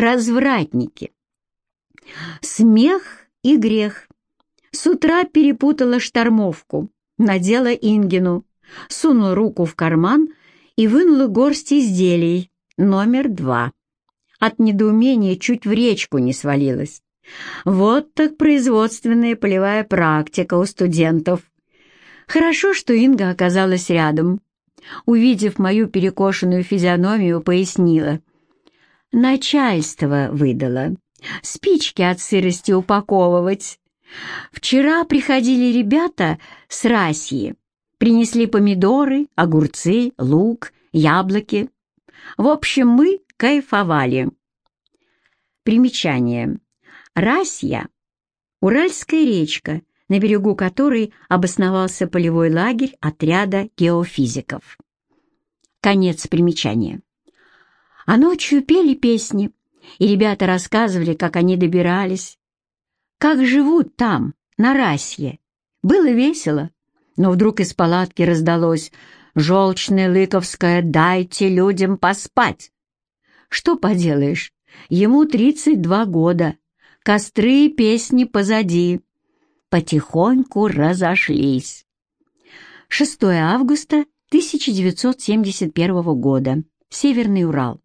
развратники. Смех и грех. С утра перепутала штормовку, надела Ингину, сунула руку в карман и вынула горсть изделий, номер два. От недоумения чуть в речку не свалилась. Вот так производственная полевая практика у студентов. Хорошо, что Инга оказалась рядом. Увидев мою перекошенную физиономию, пояснила. Начальство выдало. Спички от сырости упаковывать. Вчера приходили ребята с Расьи. Принесли помидоры, огурцы, лук, яблоки. В общем, мы кайфовали. Примечание. Расья — Уральская речка, на берегу которой обосновался полевой лагерь отряда геофизиков. Конец примечания. А ночью пели песни, и ребята рассказывали, как они добирались, как живут там, на Расье. Было весело, но вдруг из палатки раздалось «Желчная Лыковская, дайте людям поспать!» Что поделаешь, ему 32 года, костры и песни позади. Потихоньку разошлись. 6 августа 1971 года. Северный Урал.